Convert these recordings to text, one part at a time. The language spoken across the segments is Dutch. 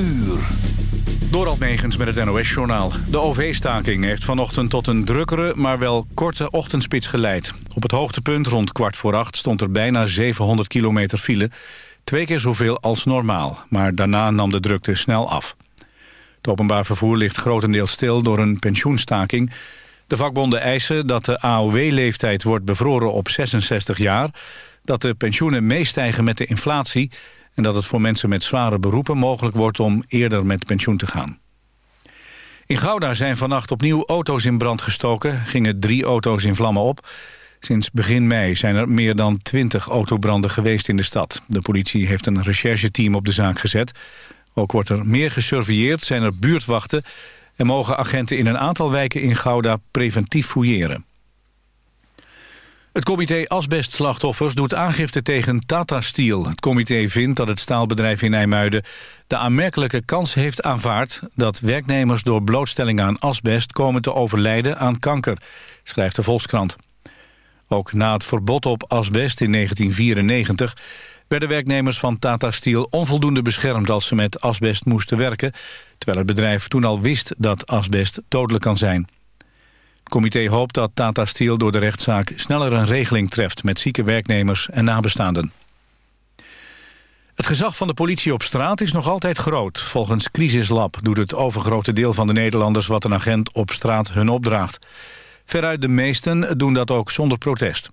uur. Door met het NOS-journaal. De OV-staking heeft vanochtend tot een drukkere, maar wel korte ochtendspits geleid. Op het hoogtepunt rond kwart voor acht stond er bijna 700 kilometer file. Twee keer zoveel als normaal, maar daarna nam de drukte snel af. Het openbaar vervoer ligt grotendeels stil door een pensioenstaking. De vakbonden eisen dat de AOW-leeftijd wordt bevroren op 66 jaar... dat de pensioenen meestijgen met de inflatie en dat het voor mensen met zware beroepen mogelijk wordt om eerder met pensioen te gaan. In Gouda zijn vannacht opnieuw auto's in brand gestoken, gingen drie auto's in vlammen op. Sinds begin mei zijn er meer dan twintig autobranden geweest in de stad. De politie heeft een rechercheteam op de zaak gezet. Ook wordt er meer gesurveilleerd, zijn er buurtwachten... en mogen agenten in een aantal wijken in Gouda preventief fouilleren. Het comité Asbestslachtoffers doet aangifte tegen Tata Steel. Het comité vindt dat het staalbedrijf in IJmuiden de aanmerkelijke kans heeft aanvaard... dat werknemers door blootstelling aan asbest komen te overlijden aan kanker, schrijft de Volkskrant. Ook na het verbod op asbest in 1994 werden werknemers van Tata Steel onvoldoende beschermd als ze met asbest moesten werken, terwijl het bedrijf toen al wist dat asbest dodelijk kan zijn. Comité hoopt dat Tata Steel door de rechtszaak sneller een regeling treft met zieke werknemers en nabestaanden. Het gezag van de politie op straat is nog altijd groot. Volgens Crisislab doet het overgrote deel van de Nederlanders wat een agent op straat hun opdraagt. Veruit de meesten doen dat ook zonder protest.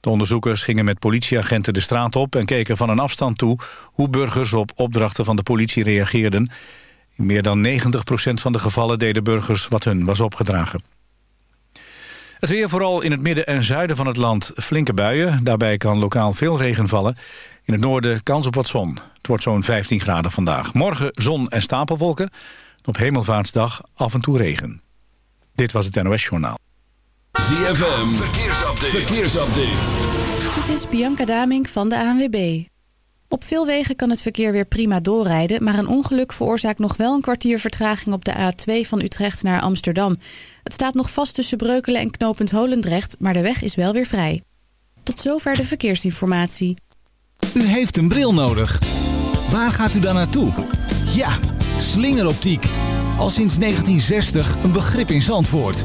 De onderzoekers gingen met politieagenten de straat op... en keken van een afstand toe hoe burgers op opdrachten van de politie reageerden. In meer dan 90% van de gevallen deden burgers wat hun was opgedragen. Het weer vooral in het midden en zuiden van het land flinke buien. Daarbij kan lokaal veel regen vallen. In het noorden kans op wat zon. Het wordt zo'n 15 graden vandaag. Morgen zon en stapelwolken. Op hemelvaartsdag af en toe regen. Dit was het NOS Journaal. ZFM, verkeersupdate. verkeersupdate. Dit is Bianca Damink van de ANWB. Op veel wegen kan het verkeer weer prima doorrijden... maar een ongeluk veroorzaakt nog wel een kwartier vertraging... op de A2 van Utrecht naar Amsterdam. Het staat nog vast tussen Breukelen en knooppunt Holendrecht... maar de weg is wel weer vrij. Tot zover de verkeersinformatie. U heeft een bril nodig. Waar gaat u dan naartoe? Ja, slingeroptiek. Al sinds 1960 een begrip in Zandvoort.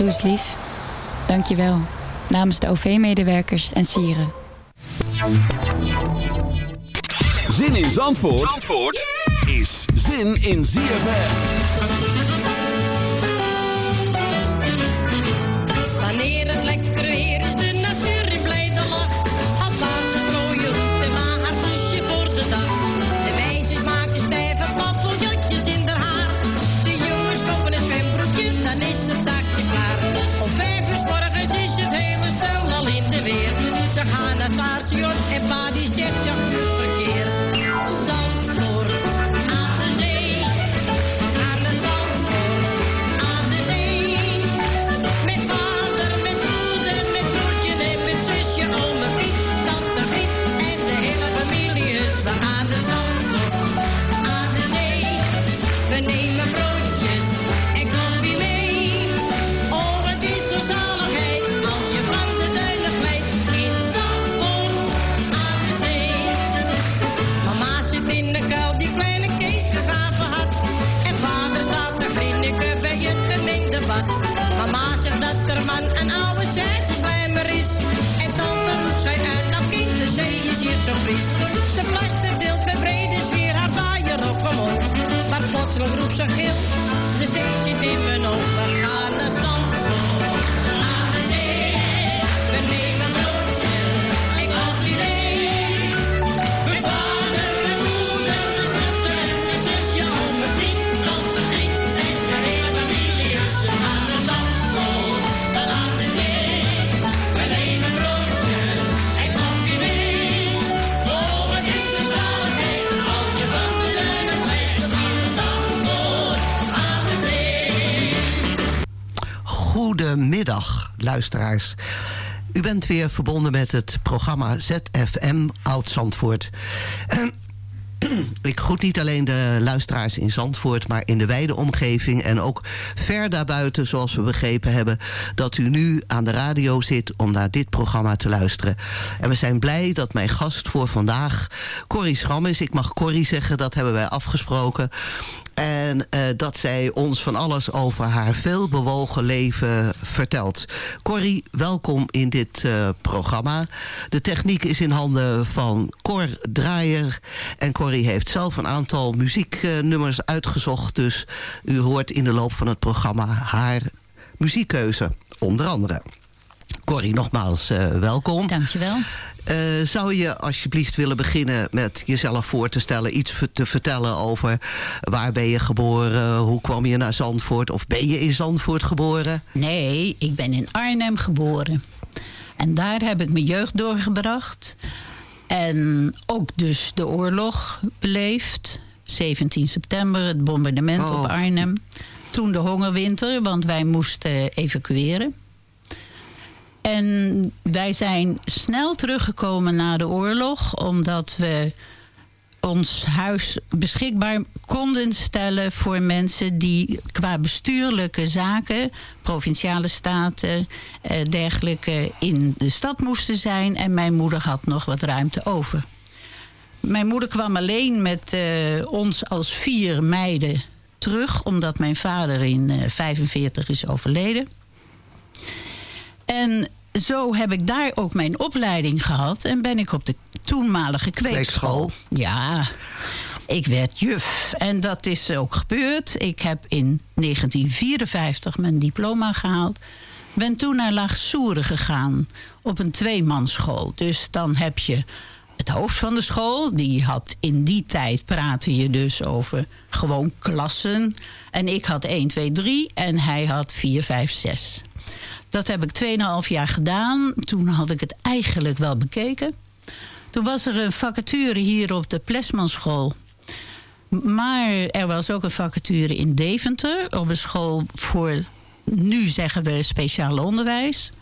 Doe eens lief. Dank je wel. Namens de OV-medewerkers en sieren. Zin in Zandvoort, Zandvoort is zin in ZFM. Wanneer het fris. Ze plaster deelt met brede sfeer haar vaaier op omhoog. Maar plotseling roept ze gil, de zee zit in mijn ogen. Gaan naar Zandvoort, Goedemiddag, luisteraars. U bent weer verbonden met het programma ZFM Oud-Zandvoort. Ik groet niet alleen de luisteraars in Zandvoort, maar in de wijde omgeving en ook ver daarbuiten, zoals we begrepen hebben, dat u nu aan de radio zit om naar dit programma te luisteren. En we zijn blij dat mijn gast voor vandaag Corrie Schram is. Ik mag Corrie zeggen, dat hebben wij afgesproken. En eh, dat zij ons van alles over haar veelbewogen leven vertelt. Corrie, welkom in dit eh, programma. De techniek is in handen van Cor Draaier. En Corrie heeft zelf een aantal muzieknummers uitgezocht. Dus u hoort in de loop van het programma haar muziekkeuze, onder andere. Corrie, nogmaals uh, welkom. Dankjewel. Uh, zou je alsjeblieft willen beginnen met jezelf voor te stellen... iets te vertellen over waar ben je geboren... hoe kwam je naar Zandvoort of ben je in Zandvoort geboren? Nee, ik ben in Arnhem geboren. En daar heb ik mijn jeugd doorgebracht. En ook dus de oorlog beleefd. 17 september, het bombardement oh. op Arnhem. Toen de hongerwinter, want wij moesten evacueren. En wij zijn snel teruggekomen na de oorlog, omdat we ons huis beschikbaar konden stellen voor mensen die qua bestuurlijke zaken, provinciale staten, eh, dergelijke, in de stad moesten zijn. En mijn moeder had nog wat ruimte over. Mijn moeder kwam alleen met uh, ons als vier meiden terug, omdat mijn vader in 1945 uh, is overleden. En zo heb ik daar ook mijn opleiding gehad. En ben ik op de toenmalige kweekschool. kweekschool. Ja, ik werd juf. En dat is ook gebeurd. Ik heb in 1954 mijn diploma gehaald. Ben toen naar Laagsoeren gegaan. Op een tweemansschool. Dus dan heb je het hoofd van de school. Die had in die tijd praten je dus over gewoon klassen. En ik had 1, 2, 3 en hij had 4, 5, 6. Dat heb ik 2,5 jaar gedaan. Toen had ik het eigenlijk wel bekeken. Toen was er een vacature hier op de Plesmanschool. Maar er was ook een vacature in Deventer. Op een school voor, nu zeggen we, speciaal onderwijs.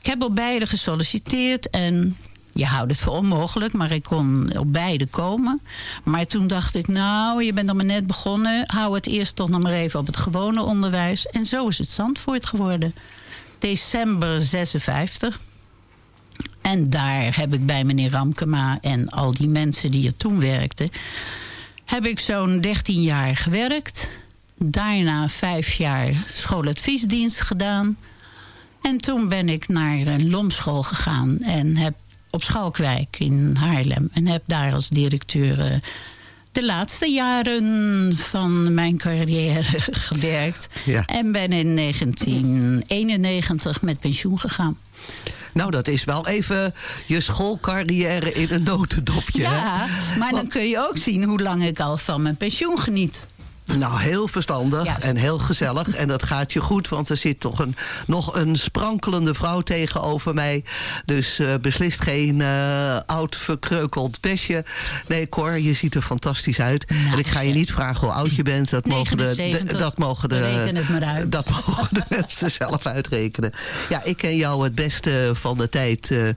Ik heb op beide gesolliciteerd en je houdt het voor onmogelijk, maar ik kon op beide komen. Maar toen dacht ik, nou, je bent nog maar net begonnen. Hou het eerst toch nog maar even op het gewone onderwijs. En zo is het Zandvoort geworden december 56. En daar heb ik bij meneer Ramkema en al die mensen die er toen werkten... heb ik zo'n 13 jaar gewerkt. Daarna vijf jaar schooladviesdienst gedaan. En toen ben ik naar een lomschool gegaan en heb op Schalkwijk in Haarlem... en heb daar als directeur de laatste jaren van mijn carrière gewerkt. Ja. En ben in 1991 met pensioen gegaan. Nou, dat is wel even je schoolcarrière in een notendopje. Ja, hè? maar dan kun je ook zien hoe lang ik al van mijn pensioen geniet. Nou, heel verstandig en heel gezellig. En dat gaat je goed, want er zit toch een, nog een sprankelende vrouw tegenover mij. Dus uh, beslist geen uh, oud verkreukeld besje. Nee, Cor, je ziet er fantastisch uit. Nou, en ik ga je niet vragen hoe oud je bent. Dat mogen de, de 79. dat mogen de, dat mogen de mensen zelf uitrekenen. Ja, ik ken jou het beste van de tijd uh,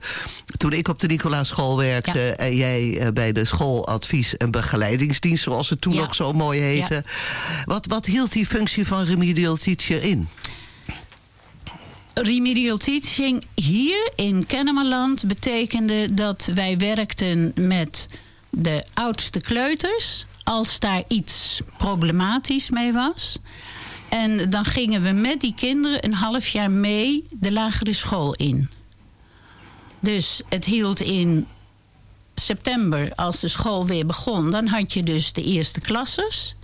toen ik op de Nicolaaschool werkte... Ja. en jij bij de schooladvies- en begeleidingsdienst... zoals het toen Ja. nog zo mooi heette. Ja. Wat, wat hield die functie van remedial teacher in? Remedial teaching hier in Kennemerland betekende dat wij werkten met de oudste kleuters. Als daar iets problematisch mee was. En dan gingen we met die kinderen een half jaar mee de lagere school in. Dus het hield in september, als de school weer begon, dan had je dus de eerste klasses.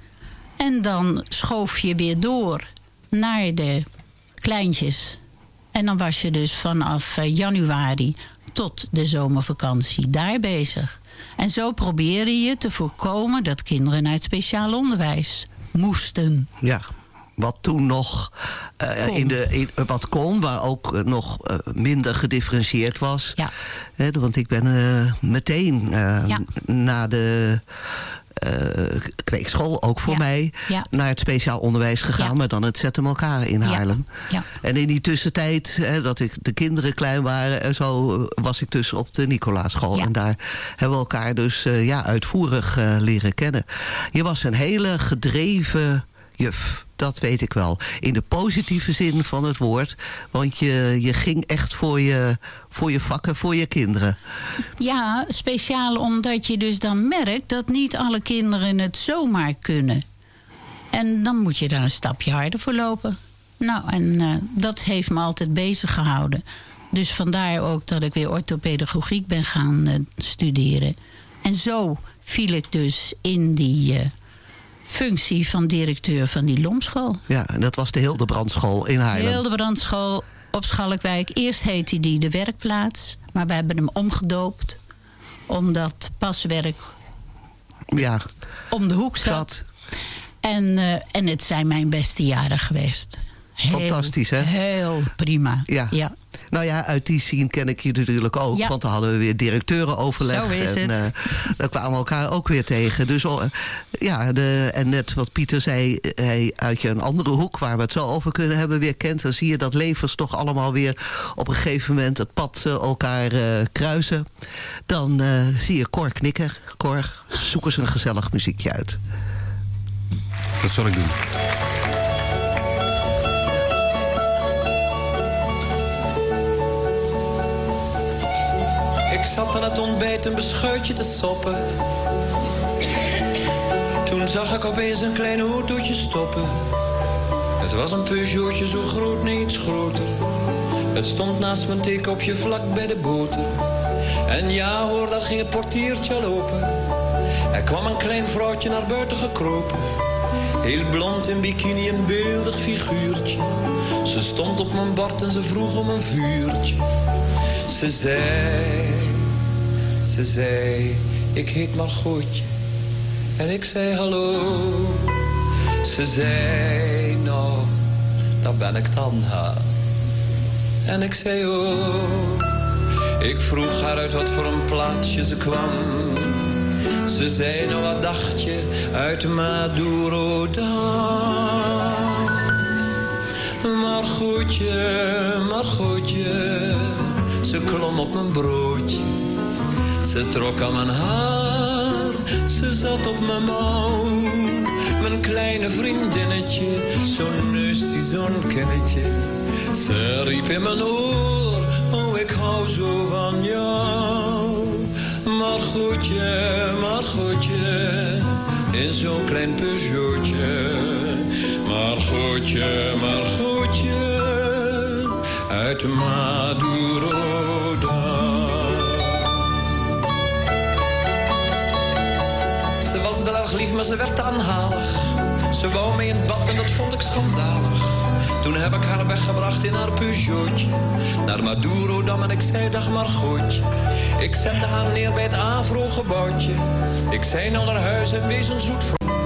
En dan schoof je weer door naar de kleintjes. En dan was je dus vanaf eh, januari tot de zomervakantie daar bezig. En zo probeerde je te voorkomen dat kinderen naar het speciaal onderwijs moesten. Ja, wat toen nog uh, Kon. in de, in, wat kon, maar ook uh, nog uh, minder gedifferentieerd was. Ja. Want ik ben eh, meteen Ja. na de eh, kweekschool, ook voor mij, naar het speciaal onderwijs gegaan. Maar dan het zetten elkaar in. Haarlem. En in die tussentijd, hè, dat ik, de kinderen klein waren en zo, eh, was ik dus op de Nicolaaschool. En daar hebben we elkaar dus eh, ja, uitvoerig eh, leren kennen. Je was een hele gedreven juf. Dat weet ik wel. In de positieve zin van het woord. Want je, je ging echt voor je, voor je vakken, voor je kinderen. Ja, speciaal omdat je dus dan merkt dat niet alle kinderen het zomaar kunnen. En dan moet je daar een stapje harder voor lopen. Nou, en eh, dat heeft me altijd bezig gehouden. Dus vandaar ook dat ik weer orthopedagogiek ben gaan eh, studeren. En zo viel ik dus in die eh, functie van directeur van die Lomschool. Ja, en dat was de Hildebrandschool in Haarlem. Hildebrandschool op Schalkwijk. Eerst heette die de werkplaats. Maar we hebben hem omgedoopt. Omdat paswerk Ja, om de hoek zat. zat. En, eh, en het zijn mijn beste jaren geweest. Heel, Fantastisch, hè? Heel prima. Ja. ja. Nou ja, uit die scene ken ik je natuurlijk ook. Ja. Want dan hadden we weer directeurenoverleg. Zo is en het. eh, dan kwamen we elkaar ook weer tegen. Dus oh, ja, de, en net wat Pieter zei, hij uit je een andere hoek waar we het zo over kunnen hebben weer kent. Dan zie je dat levens toch allemaal weer op een gegeven moment het pad eh, elkaar eh, kruisen. Dan eh, zie je Cor knikken. Cor, zoek eens een gezellig muziekje uit. Dat zal ik doen. Ik zat aan het ontbijt een beschuitje te soppen. Toen zag ik opeens een klein autootje stoppen. Het was een Peugeotje zo groot, nee groter. Het stond naast mijn theekopje vlak bij de boter. En ja hoor, daar ging het portiertje al open. Er kwam een klein vrouwtje naar buiten gekropen. Heel blond in bikini, een beeldig figuurtje. Ze stond op mijn bord en ze vroeg om een vuurtje. Ze zei, ze zei, ik heet Margotje. En ik zei hallo. Ze zei, nou, daar ben ik dan, ha. En ik zei, oh. Ik vroeg haar uit wat voor een plaatsje ze kwam. Ze zei, nou wat dacht je uit Maduro dan? Maar maar goedje, ze klom op mijn broodje. Ze trok aan mijn haar, ze zat op mijn mouw. Mijn kleine vriendinnetje, zo'n neusje, zo'n kennetje. Ze riep in mijn oor, oh ik hou zo van jou. Maar goedje, maar goedje, in zo'n klein Peugeotje. Maar goedje, maar goedje, uit Maduro wel erg lief, maar ze werd aanhalig. Ze wou mee in het bad en dat vond ik schandalig. Toen heb ik haar weggebracht in haar Peugeotje. Naar Maduro dan en ik zei dag Margotje. Ik zette haar neer bij het Avro-gebouwtje. Ik zei nou naar huis en wees een zoet vrouw.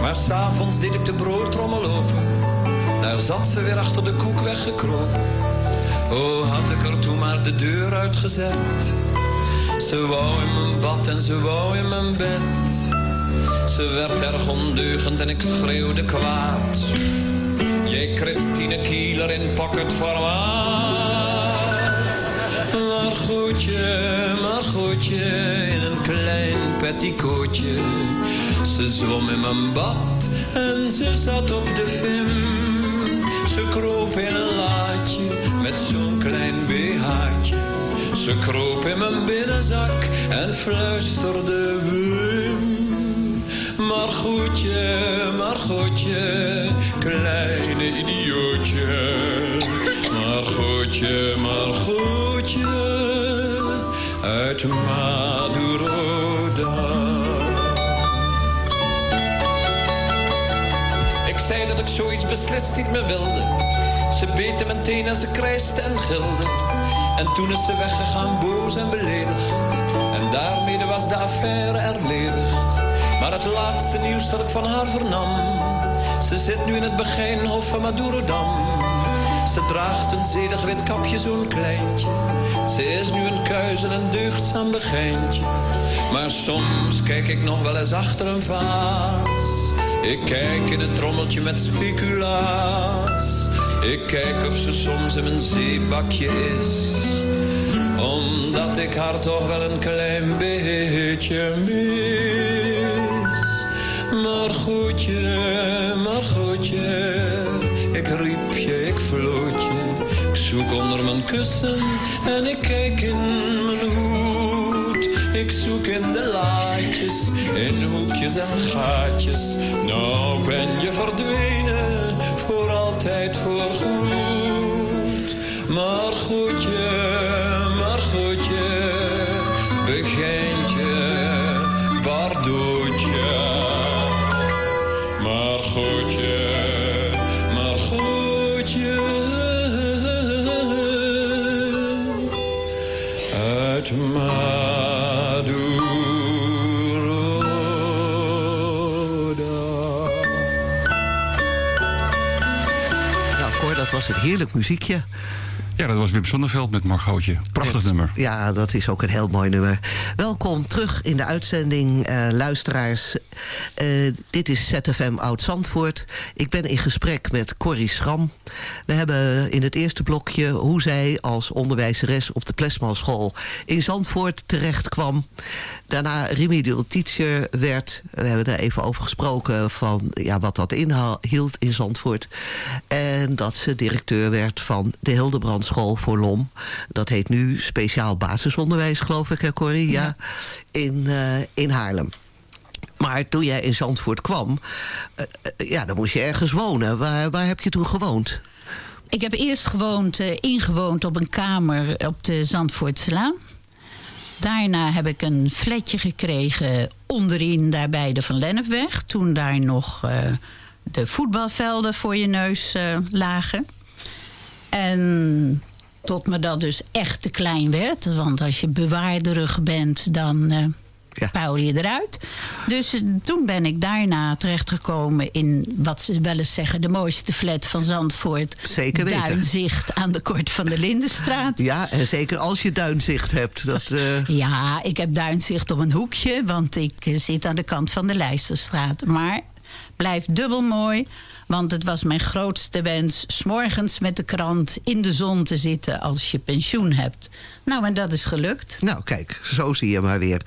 Maar s'avonds deed ik de broodtrommel open. Daar zat ze weer achter de koek weggekropen. Oh, had ik er toen maar de deur uitgezet. Ze wou in mijn bad en ze wou in mijn bed. Ze werd erg ondeugend en ik schreeuwde kwaad. Jij Christine Kieler in pocketformaat. Maar goedje, maar goedje, in een klein petticoatje. Ze zwom in mijn bad en ze zat op de vim. Ze kroop in een laadje met zo'n klein BH'tje. Ze kroop in mijn binnenzak en fluisterde Wim. Maar goedje, maar kleine idiootje. Maar goedje, maar goedje, uit Maduroda. Ik zei dat ik zoiets beslist niet meer wilde. Ze beette mijn teen en ze krijste en gilde. En toen is ze weggegaan, boos en beledigd. En daarmee was de affaire erledigd. Maar het laatste nieuws dat ik van haar vernam. Ze zit nu in het Begijnhof van Madurodam. Ze draagt een zedig wit kapje, zo'n kleintje. Ze is nu een kuis en deugdzaam begijntje. Maar soms kijk ik nog wel eens achter een vaas. Ik kijk in het trommeltje met speculaas. Ik kijk of ze soms in mijn zeebakje is. Omdat ik haar toch wel een klein beetje mis. Maar goedje, maar goedje. Ik riep je, ik floot je. Ik zoek onder mijn kussen en ik kijk in mijn hoed. Ik zoek in de laadjes, in hoekjes en gaatjes. Nou ben je verdwenen, voor altijd voorgoed. Maar goedje, heerlijk muziekje. Ja, dat was Wim Sonneveld met Margootje. Prachtig nummer. Ja, dat is ook een heel mooi nummer. Welkom terug in de uitzending, eh, luisteraars. Eh, dit is ZFM Oud-Zandvoort. Ik ben in gesprek met Corrie Schram. We hebben in het eerste blokje hoe zij als onderwijzeres op de Plesmanschool in Zandvoort terecht kwam. Daarna remedial teacher werd. We hebben er even over gesproken van ja, wat dat inhield in Zandvoort. En dat ze directeur werd van de Hildebrandschool voor LOM. Dat heet nu speciaal basisonderwijs, geloof ik, hè Corrie? Ja. In, eh, in Haarlem. Maar toen jij in Zandvoort kwam, eh, eh, ja, dan moest je ergens wonen. Waar, waar heb je toen gewoond? Ik heb eerst gewoond, eh, ingewoond op een kamer op de Zandvoortslaan. Daarna heb ik een flatje gekregen onderin daar bij de Van Lennepweg. Toen daar nog de voetbalvelden voor je neus lagen. En tot me dat dus echt te klein werd. Want als je bewaarderig bent, dan eh puil je eruit. Dus eh, toen ben ik daarna terechtgekomen in wat ze wel eens zeggen... de mooiste flat van Zandvoort. Zeker weten. Duinzicht aan de Kort van de Lindenstraat. Ja, en zeker als je duinzicht hebt. Dat, eh, Ja, ik heb duinzicht op een hoekje, want ik eh, zit aan de kant van de Leisterstraat. Maar blijft dubbel mooi, want het was mijn grootste wens... s'morgens met de krant in de zon te zitten als je pensioen hebt. Nou, en dat is gelukt. Nou, kijk, zo zie je maar weer.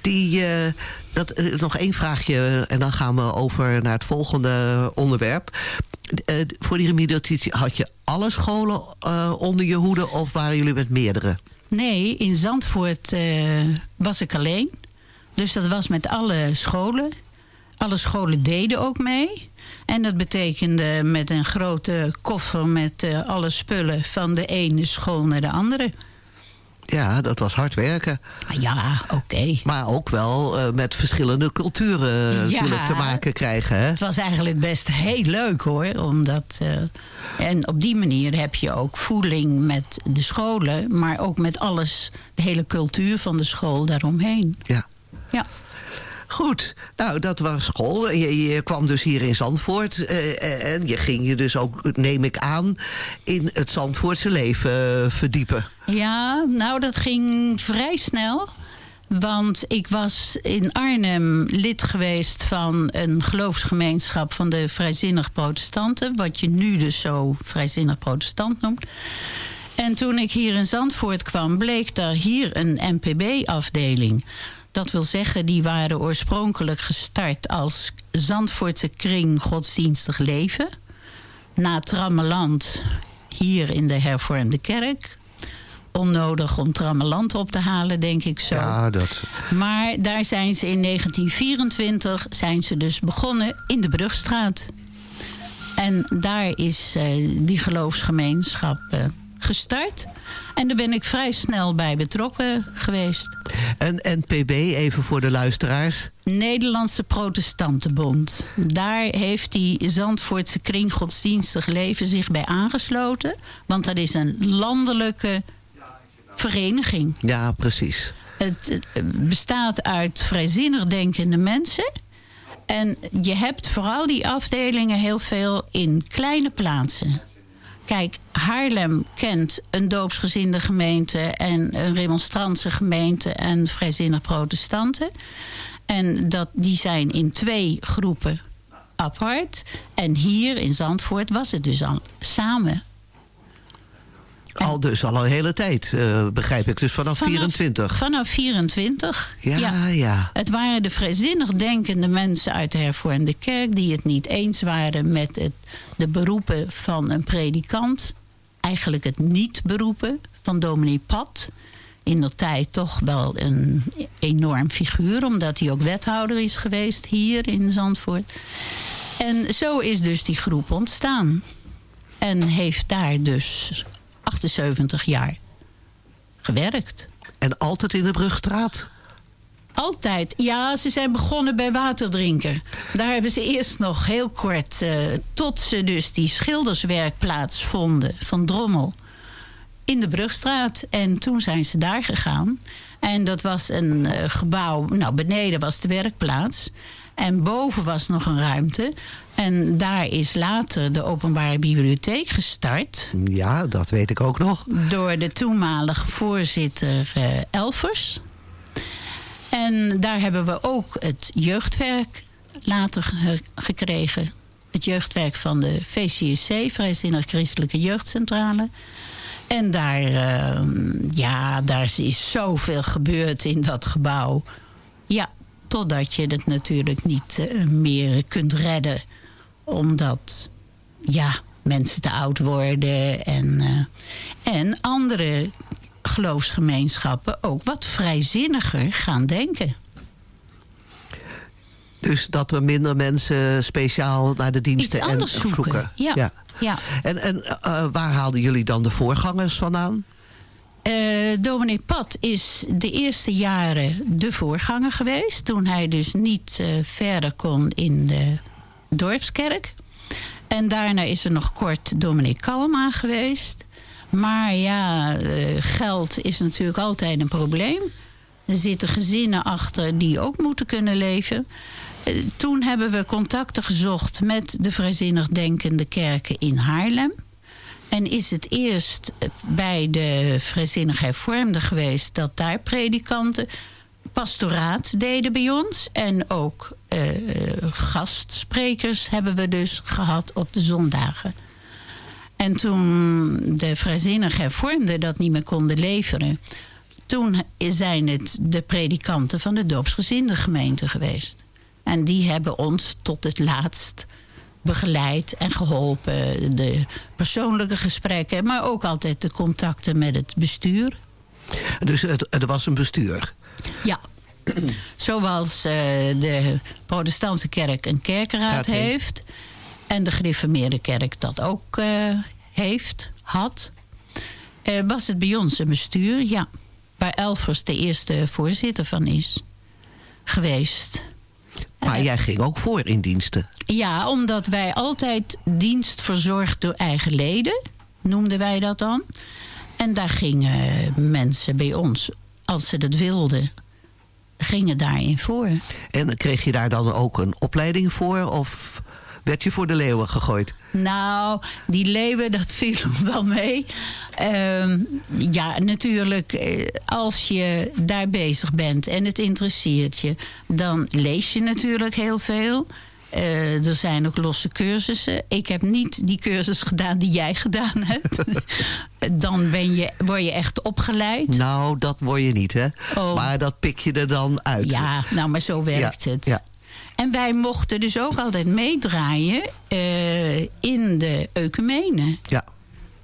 Die, eh, dat, eh, nog één vraagje en dan gaan we over naar het volgende onderwerp. Eh, voor die remediatie had je alle scholen eh, onder je hoede of waren jullie met meerdere? Nee, in Zandvoort eh, was ik alleen. Dus dat was met alle scholen. Alle scholen deden ook mee. En dat betekende met een grote koffer met eh, alle spullen van de ene school naar de andere. Ja, dat was hard werken. Ja, oké. Maar ook wel eh, met verschillende culturen eh, Ja. natuurlijk te maken krijgen. Hè? Het was eigenlijk best heel leuk hoor. Omdat, en op die manier heb je ook voeling met de scholen. Maar ook met alles, de hele cultuur van de school daaromheen. Ja. Ja. Goed, nou dat was school. Je, kwam dus hier in Zandvoort. eh, en je ging je dus ook, neem ik aan, in het Zandvoortse leven eh, verdiepen. Ja, nou dat ging vrij snel. Want ik was in Arnhem lid geweest van een geloofsgemeenschap van de vrijzinnig protestanten. Wat je nu dus zo vrijzinnig protestant noemt. En toen ik hier in Zandvoort kwam, bleek daar hier een NPB-afdeling. Dat wil zeggen, die waren oorspronkelijk gestart als Zandvoortse kring godsdienstig leven. Na Trammeland, hier in de hervormde kerk. Onnodig om Trammeland op te halen, denk ik zo. Ja, dat. Maar daar zijn ze in 1924 zijn ze dus begonnen in de Brugstraat. En daar is eh, die geloofsgemeenschap eh, gestart. En daar ben ik vrij snel bij betrokken geweest. En NPB, even voor de luisteraars. Nederlandse Protestantenbond. Daar heeft die Zandvoortse kring godsdienstig leven zich bij aangesloten. Want dat is een landelijke vereniging. Ja, precies. Het, het bestaat uit vrijzinnig denkende mensen. En je hebt vooral die afdelingen heel veel in kleine plaatsen. Kijk, Haarlem kent een doopsgezinde gemeente... en een remonstrantse gemeente en vrijzinnig protestanten. En dat, die zijn in twee groepen apart. En hier in Zandvoort was het dus al samen. Al dus al een hele tijd, eh, begrijp ik. Dus vanaf, 24. Vanaf 24. Ja, ja. Het waren de vrijzinnig denkende mensen uit de hervormde kerk... die het niet eens waren met het, de beroepen van een predikant. Eigenlijk het niet beroepen van dominee Pat. In de tijd toch wel een enorm figuur... omdat hij ook wethouder is geweest hier in Zandvoort. En zo is dus die groep ontstaan. En heeft daar dus 78 jaar gewerkt. En altijd in de Brugstraat? Altijd. Ja, ze zijn begonnen bij waterdrinker. Daar hebben ze eerst nog heel kort... eh, tot ze dus die schilderswerkplaats vonden van Drommel... in de Brugstraat. En toen zijn ze daar gegaan. En dat was een eh, gebouw... Nou, beneden was de werkplaats... En boven was nog een ruimte. En daar is later de openbare bibliotheek gestart. Ja, dat weet ik ook nog. Door de toenmalige voorzitter eh, Elvers. En daar hebben we ook het jeugdwerk later ge- gekregen. Het jeugdwerk van de VCSC, Vrijzinnig Christelijke Jeugdcentrale. En daar, eh, ja, daar is zoveel gebeurd in dat gebouw. Ja, totdat je het natuurlijk niet eh, meer kunt redden. Omdat, ja, mensen te oud worden. En, eh, en andere geloofsgemeenschappen ook wat vrijzinniger gaan denken. Dus dat er minder mensen speciaal naar de diensten en zoeken. Ja. ja. En, en eh, waar haalden jullie dan de voorgangers vandaan? Eh dominee Pat is de eerste jaren de voorganger geweest. Toen hij dus niet verder kon in de dorpskerk. En daarna is er nog kort dominee Kalma geweest. Maar ja, eh, geld is natuurlijk altijd een probleem. Er zitten gezinnen achter die ook moeten kunnen leven. Eh, Toen hebben we contacten gezocht met de vrijzinnig denkende kerken in Haarlem. En is het eerst bij de vrijzinnig hervormde geweest... dat daar predikanten pastoraat deden bij ons. En ook gastsprekers hebben we dus gehad op de zondagen. En toen de vrijzinnig hervormden dat niet meer konden leveren... toen zijn het de predikanten van de doopsgezinde gemeente geweest. En die hebben ons tot het laatst begeleid en geholpen. De persoonlijke gesprekken, maar ook altijd de contacten met het bestuur. Dus het, er was een bestuur. Ja. Zoals eh, de protestantse kerk een kerkenraad Raad heeft. heeft. En de gereformeerde kerk dat ook eh, heeft, had. eh, was het bij ons een bestuur, ja. Waar Elvers de eerste voorzitter van is geweest. Maar jij ging ook voor in diensten. Ja, omdat wij altijd dienst verzorgd door eigen leden, noemden wij dat dan. En daar gingen mensen bij ons, als ze dat wilden, gingen daarin voor. En kreeg je daar dan ook een opleiding voor? Of werd je voor de leeuwen gegooid? Nou, die leeuwen, dat viel wel mee. Ehm, ja, natuurlijk, eh, als je daar bezig bent en het interesseert je... dan lees je natuurlijk heel veel... Eh, er zijn ook losse cursussen. Ik heb niet die cursus gedaan die jij gedaan hebt. dan ben je, word je echt opgeleid. Nou, dat word je niet, hè? Oh. Maar dat pik je er dan uit. Ja, nou, maar zo werkt Ja, het. ja. En wij mochten dus ook altijd meedraaien eh, in de ecumene. Ja.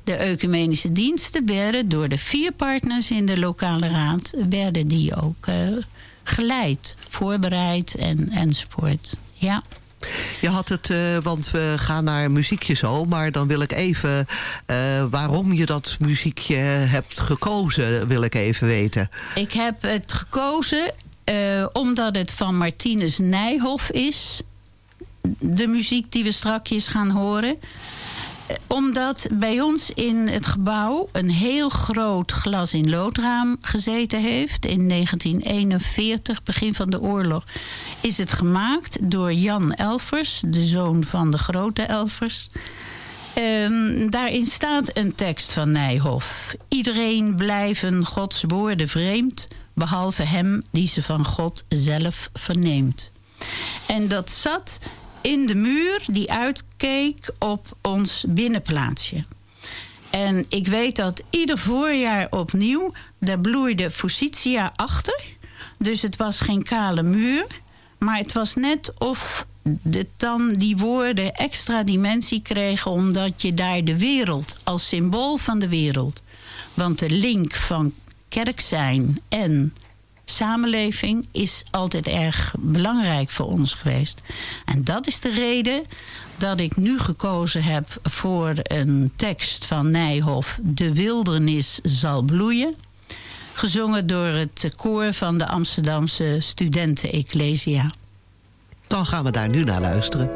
De ecumenische diensten werden door de vier partners in de lokale raad... werden die ook eh, geleid, voorbereid en, enzovoort. Ja. Je had het, eh, want we gaan naar muziekje zo, maar dan wil ik even eh, waarom je dat muziekje hebt gekozen, wil ik even weten. Ik heb het gekozen eh, omdat het van Martinus Nijhoff is. De muziek die we strakjes gaan horen. Omdat bij ons in het gebouw een heel groot glas in loodraam gezeten heeft. In 1941, begin van de oorlog, is het gemaakt door Jan Elvers, de zoon van de grote Elvers. Ehm, daarin staat een tekst van Nijhoff. Iedereen blijven Gods woorden vreemd, behalve hem die ze van God zelf verneemt. En dat zat in de muur die uitkeek op ons binnenplaatsje. En ik weet dat ieder voorjaar opnieuw, daar bloeide Forsythia achter. Dus het was geen kale muur. Maar het was net of dan die woorden extra dimensie kregen... omdat je daar de wereld, als symbool van de wereld... want de link van kerk zijn en samenleving is altijd erg belangrijk voor ons geweest. En dat is de reden dat ik nu gekozen heb voor een tekst van Nijhoff... De wildernis zal bloeien. Gezongen door het koor van de Amsterdamse Studenten Ecclesia. Dan gaan we daar nu naar luisteren.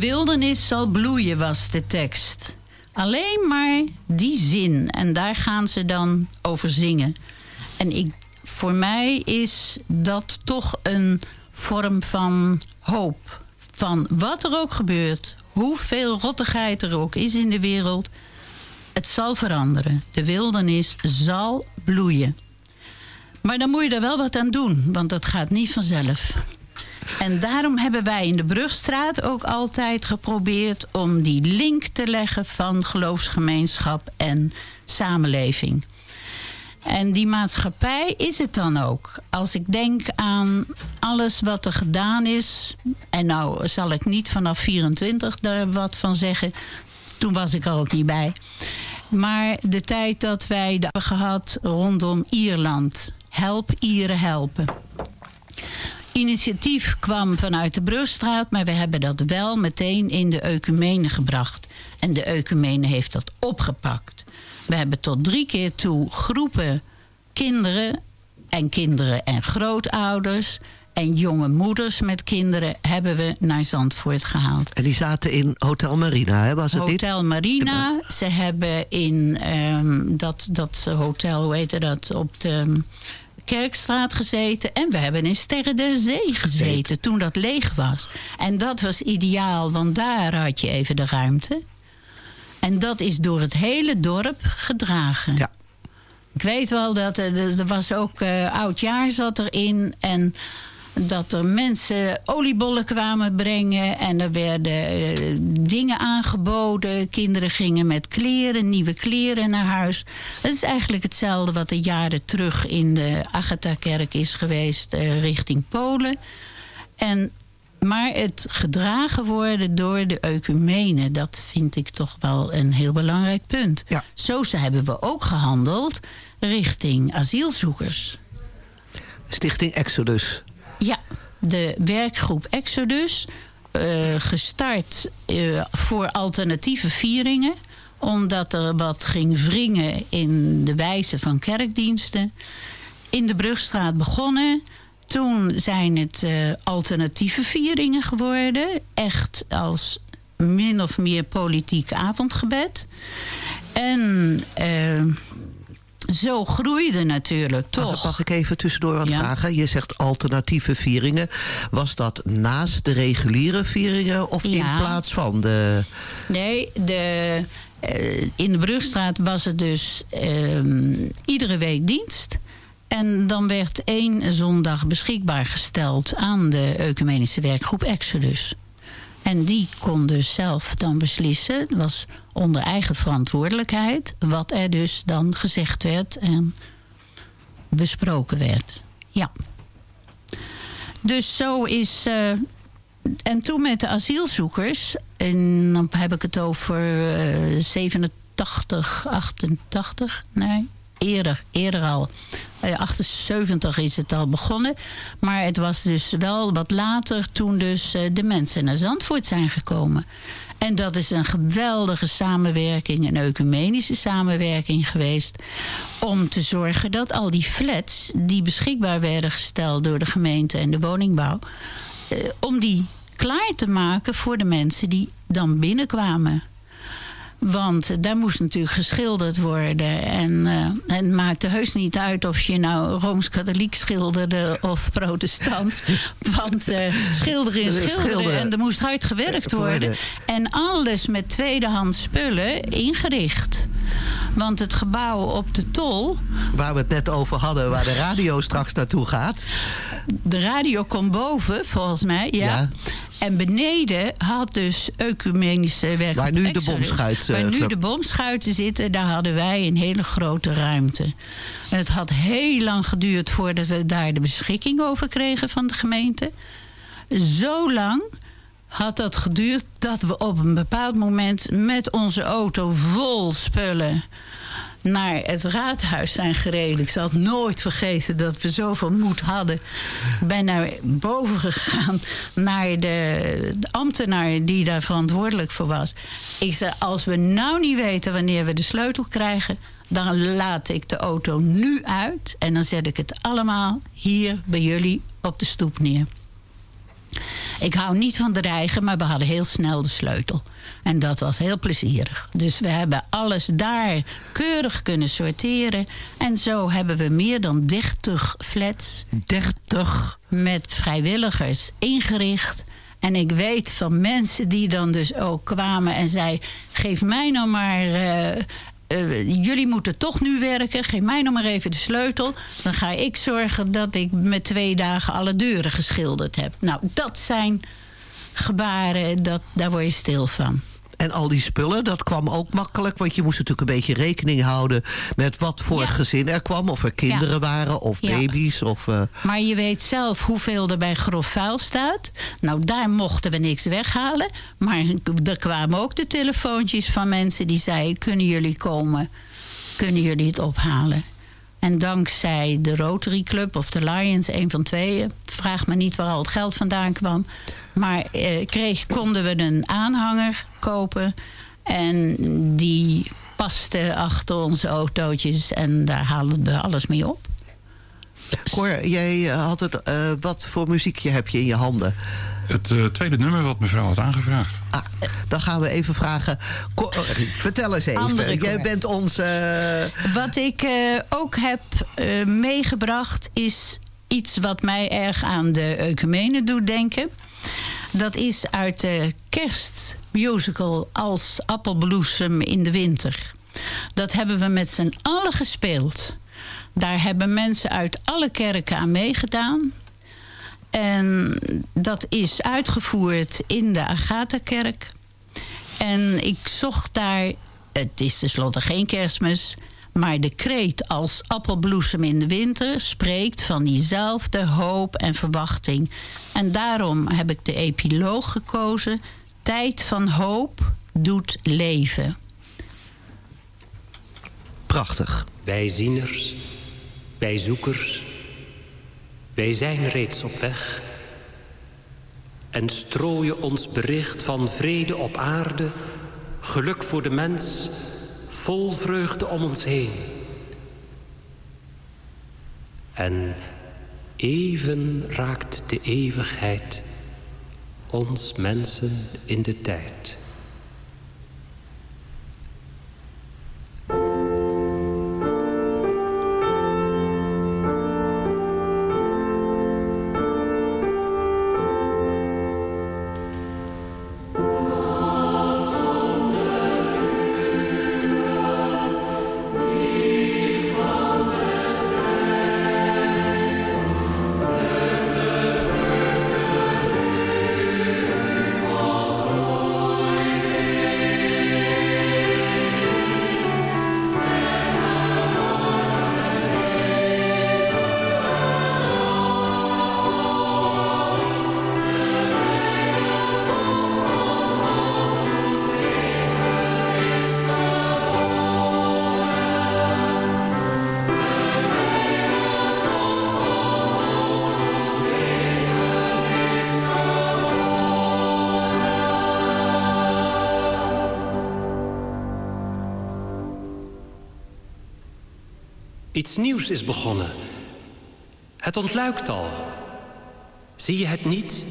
Wildernis zal bloeien, was de tekst. Alleen maar die zin. En daar gaan ze dan over zingen. En ik, voor mij is dat toch een vorm van hoop. Van wat er ook gebeurt, hoeveel rottigheid er ook is in de wereld, het zal veranderen. De wildernis zal bloeien. Maar dan moet je er wel wat aan doen, want dat gaat niet vanzelf. En daarom hebben wij in de Brugstraat ook altijd geprobeerd om die link te leggen van geloofsgemeenschap en samenleving. En die maatschappij is het dan ook. Als ik denk aan alles wat er gedaan is. En nou zal ik niet vanaf 24 daar wat van zeggen. Toen was ik er ook niet bij. Maar de tijd dat wij hebben gehad rondom Ierland. Help Ieren helpen. Initiatief kwam vanuit de Brugstraat, maar we hebben dat wel meteen in de Ecumene gebracht. En de Ecumene heeft dat opgepakt. We hebben tot drie keer toe groepen kinderen en kinderen en grootouders en jonge moeders met kinderen hebben we naar Zandvoort gehaald. En die zaten in Hotel Marina, hè? was het niet? Hotel Marina. Ze hebben in ehm, dat, dat hotel, hoe heette dat, op de Kerkstraat gezeten. En we hebben in Sterren der Zee gezeten toen dat leeg was. En dat was ideaal, want daar had je even de ruimte. En dat is door het hele dorp gedragen. Ja. Ik weet wel dat er, er was ook uh, oudjaar zat erin. En dat er mensen oliebollen kwamen brengen. En er werden uh, dingen aangeboden. Kinderen gingen met kleren, nieuwe kleren naar huis. Het is eigenlijk hetzelfde wat er jaren terug in de Agatha-kerk is geweest. Uh, richting Polen. En maar het gedragen worden door de ecumene, dat vind ik toch wel een heel belangrijk punt. Ja. Zo hebben we ook gehandeld richting asielzoekers. Stichting Exodus. Ja, de werkgroep Exodus, uh, gestart uh, voor alternatieve vieringen omdat er wat ging wringen in de wijze van kerkdiensten. In de Brugstraat begonnen. Toen zijn het uh, alternatieve vieringen geworden. Echt als min of meer politiek avondgebed. En zo groeide natuurlijk toch. Mag, ik even tussendoor wat ja. vragen? Je zegt alternatieve vieringen. Was dat naast de reguliere vieringen of ja. in plaats van de... Nee, de, uh, in de Brugstraat was het dus um, iedere week dienst. En dan werd één zondag beschikbaar gesteld aan de ecumenische werkgroep Exodus. En die kon dus zelf dan beslissen, was onder eigen verantwoordelijkheid, wat er dus dan gezegd werd en besproken werd. Ja. Dus zo is. Uh, en toen met de asielzoekers, en dan heb ik het over uh, 87, 88, nee, eerder, eerder al. 78 is het al begonnen. Maar het was dus wel wat later toen dus de mensen naar Zandvoort zijn gekomen. En dat is een geweldige samenwerking, een ecumenische samenwerking geweest. Om te zorgen dat al die flats die beschikbaar werden gesteld door de gemeente en de woningbouw. Eh, om die klaar te maken voor de mensen die dan binnenkwamen. Want daar moest natuurlijk geschilderd worden. En, uh, en het maakte heus niet uit of je nou Rooms-Katholiek schilderde of protestant. Want uh, schilderen is schilderen. schilderen. En er moest hard gewerkt worden. En alles met tweedehands spullen ingericht. Want het gebouw op de Tol... Waar we het net over hadden, waar de radio straks naartoe gaat. De radio komt boven, volgens mij, ja. ja. En beneden had dus ecumenische werk. Waar nu de bomschuit. Waar nu de bomschuiten zitten, daar hadden wij een hele grote ruimte. Het had heel lang geduurd voordat we daar de beschikking over kregen van de gemeente. Zo lang had dat geduurd dat we op een bepaald moment met onze auto vol spullen naar het raadhuis zijn gereden. Ik zal het nooit vergeten dat we zoveel moed hadden. Ben naar boven gegaan naar de ambtenaar die daar verantwoordelijk voor was. Ik zei, als we nou niet weten wanneer we de sleutel krijgen... dan laat ik de auto nu uit en dan zet ik het allemaal hier bij jullie op de stoep neer. Ik hou niet van dreigen, maar we hadden heel snel de sleutel. En dat was heel plezierig. Dus we hebben alles daar keurig kunnen sorteren. En zo hebben we meer dan 30 flats. 30? Met vrijwilligers ingericht. En ik weet van mensen die dan dus ook kwamen en zei: geef mij nou maar uh, eh, jullie moeten toch nu werken. Geef mij nog maar even de sleutel. Dan ga ik zorgen dat ik met twee dagen alle deuren geschilderd heb. Nou, dat zijn gebaren, dat, daar word je stil van. En al die spullen, dat kwam ook makkelijk. Want je moest natuurlijk een beetje rekening houden met wat voor gezin er kwam. Of er kinderen Ja. waren, of Ja. baby's. Of, eh, Maar je weet zelf hoeveel er bij grof vuil staat. Nou, daar mochten we niks weghalen. Maar er kwamen ook de telefoontjes van mensen die zeiden... kunnen jullie komen? Kunnen jullie het ophalen? En dankzij de Rotary Club of de Lions, een van tweeën... vraag me niet waar al het geld vandaan kwam... maar eh, kreeg, konden we een aanhanger kopen... en die paste achter onze autootjes... en daar haalden we alles mee op. Cor, jij eh, had het, eh, wat voor muziekje heb je in je handen? Het eh, tweede nummer wat mevrouw had aangevraagd. Ah, dan gaan we even vragen. Eh, vertel eens even. Andere Jij bent onze. eh, Wat ik eh, ook heb eh, meegebracht is iets wat mij erg aan de ecumene doet denken. Dat is uit de kerstmusical als appelbloesem in de winter. Dat hebben we met z'n allen gespeeld. Daar hebben mensen uit alle kerken aan meegedaan. En dat is uitgevoerd in de Agatha-kerk. En ik zocht daar, het is tenslotte geen kerstmis... maar de kreet als appelbloesem in de winter... spreekt van diezelfde hoop en verwachting. En daarom heb ik de epiloog gekozen... Tijd van hoop doet leven. Prachtig. Wij zieners, wij zoekers, wij zijn reeds op weg en strooien ons bericht van vrede op aarde, geluk voor de mens, vol vreugde om ons heen. En even raakt de eeuwigheid ons mensen in de tijd. Iets nieuws is begonnen. Het ontluikt al. Zie je het niet?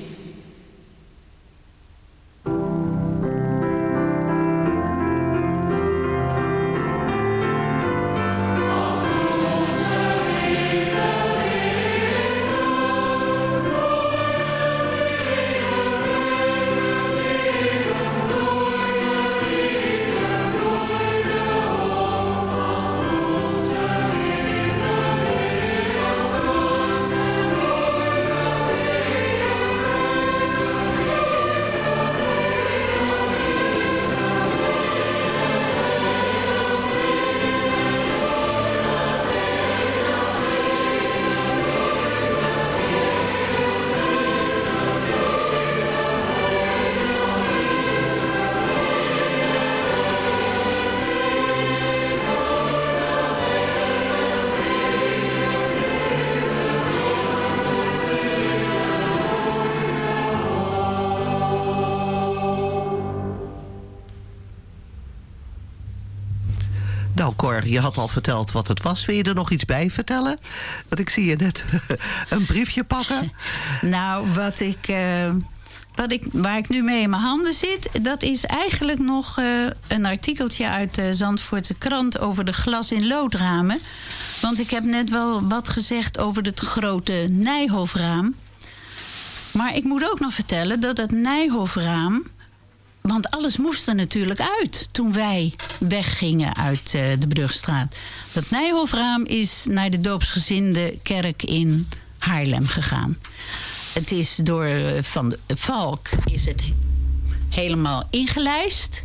Je had al verteld wat het was. Wil je er nog iets bij vertellen? Want ik zie je net een briefje pakken. Nou, wat ik, eh, wat ik, waar ik nu mee in mijn handen zit... dat is eigenlijk nog eh, een artikeltje uit de Zandvoortse krant... over de glas in loodramen. Want ik heb net wel wat gezegd over het grote Nijhofraam. Maar ik moet ook nog vertellen dat het Nijhofraam Want alles moest er natuurlijk uit toen wij weggingen uit eh, de Brugstraat. Dat Nijhofraam is naar de doopsgezinde kerk in Haarlem gegaan. Het is door eh, Van de Valk is het helemaal ingelijst.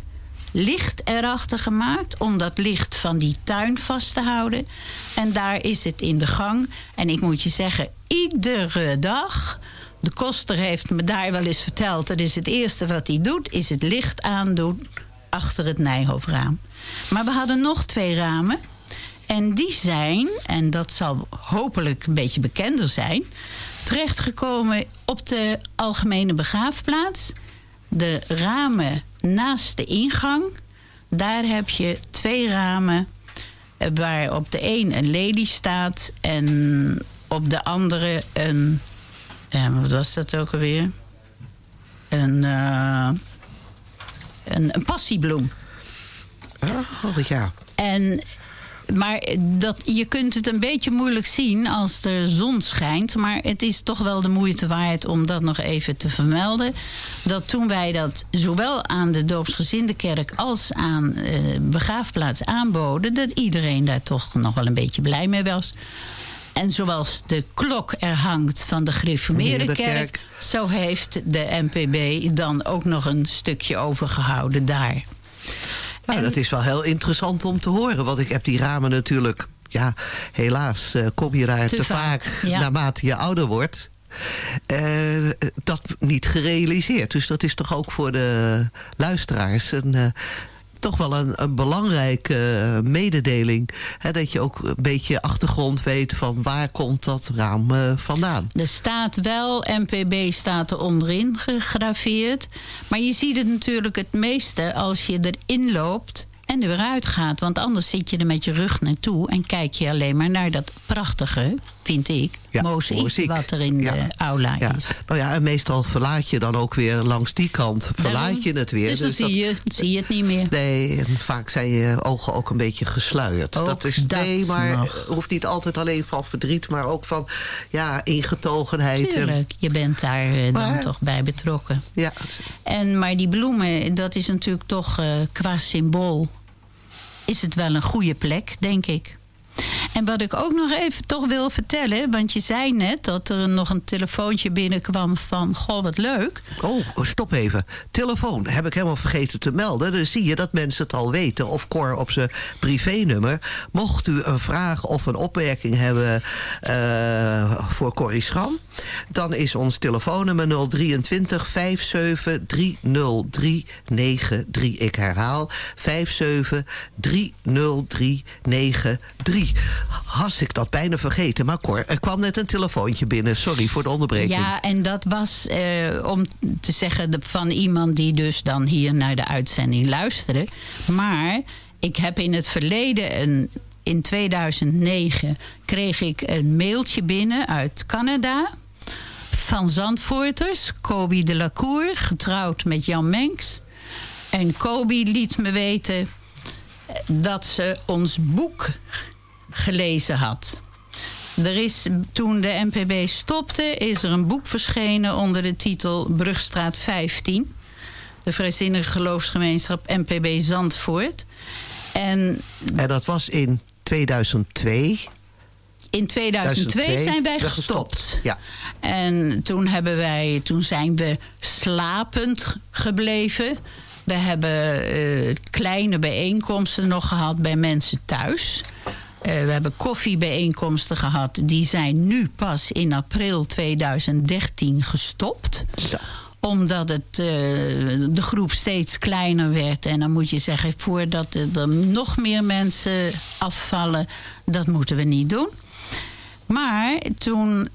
Licht erachter gemaakt om dat licht van die tuin vast te houden. En daar is het in de gang. En ik moet je zeggen, iedere dag. De koster heeft me daar wel eens verteld. Dat is het eerste wat hij doet, is het licht aandoen achter het Nijhoofdraam. Maar we hadden nog twee ramen. En die zijn, en dat zal hopelijk een beetje bekender zijn, terechtgekomen op de algemene begraafplaats. De ramen naast de ingang, daar heb je twee ramen eh, waar op de een een lelie staat en op de andere een. Ja, wat was dat ook alweer? Een, eh, een, een passiebloem. Oh ja. En, maar dat, je kunt het een beetje moeilijk zien als de zon schijnt. Maar het is toch wel de moeite waard om dat nog even te vermelden. Dat toen wij dat zowel aan de doopsgezinde kerk als aan eh, begraafplaats aanboden... dat iedereen daar toch nog wel een beetje blij mee was. En zoals de klok er hangt van de gereformeerde De kerk... zo heeft de NPB dan ook nog een stukje overgehouden daar. Nou, dat is wel heel interessant om te horen. Want ik heb die ramen natuurlijk... Ja, helaas eh, kom je daar Te te, vaak, vaak, ja. naarmate je ouder wordt. eh, dat niet gerealiseerd. Dus dat is toch ook voor de luisteraars een... eh, toch wel een, een belangrijke eh, mededeling. Hè, dat je ook een beetje achtergrond weet van waar komt dat raam eh, vandaan. Er staat wel, NPB staat er onderin gegraveerd. Maar je ziet het natuurlijk het meeste als je erin loopt en er weer uitgaat. Want anders zit je er met je rug naartoe en kijk je alleen maar naar dat prachtige, vind ik, Ja, mozaïek wat er in de aula Ja. is. Nou ja, en meestal verlaat je dan ook weer langs die kant. Verlaat je het weer. Dus dan zie, je, zie je het niet meer. Nee, en vaak zijn je ogen ook een beetje gesluierd. Ook dat is dat nee, maar nog. hoeft niet altijd alleen van verdriet, maar ook van ja, ingetogenheid. En, Tuurlijk, je bent daar eh, dan toch bij betrokken. ja, En, maar die bloemen, dat is natuurlijk toch eh, qua symbool... is het wel een goede plek, denk ik. En wat ik ook nog even toch wil vertellen... want je zei net dat er nog een telefoontje binnenkwam van... goh, wat leuk. Oh, stop even. Telefoon, heb ik helemaal vergeten te melden. Dan zie je dat mensen het al weten. Of Cor op zijn privénummer. Mocht u een vraag of een opmerking hebben eh, voor Corrie Schram... dan is ons telefoonnummer 023 57 303 93. Ik herhaal, 57 303 93. Has ik dat bijna vergeten. Maar Cor, er kwam net een telefoontje binnen. Sorry voor de onderbreking. Ja, en dat was eh, om te zeggen van iemand die dus dan hier naar de uitzending luisterde. Maar ik heb in het verleden, een, in 2009, kreeg ik een mailtje binnen uit Canada. Van Zandvoorters, Kobi de la Cour, getrouwd met Jan Menks. En Kobi liet me weten dat ze ons boek gelezen had. Er is, toen de NPB stopte, is er een boek verschenen onder de titel Brugstraat 15. De Vrijzinnige Geloofsgemeenschap NPB Zandvoort. En En dat was in 2002. in 2002 zijn wij gestopt. Ja. En toen, hebben wij, toen zijn we slapend gebleven. We hebben eh, kleine bijeenkomsten nog gehad bij mensen thuis. Eh, we hebben koffiebijeenkomsten gehad. Die zijn nu pas in april 2013 gestopt omdat het, eh, de groep steeds kleiner werd. En dan moet je zeggen, voordat er er nog meer mensen afvallen... dat moeten we niet doen. Maar toen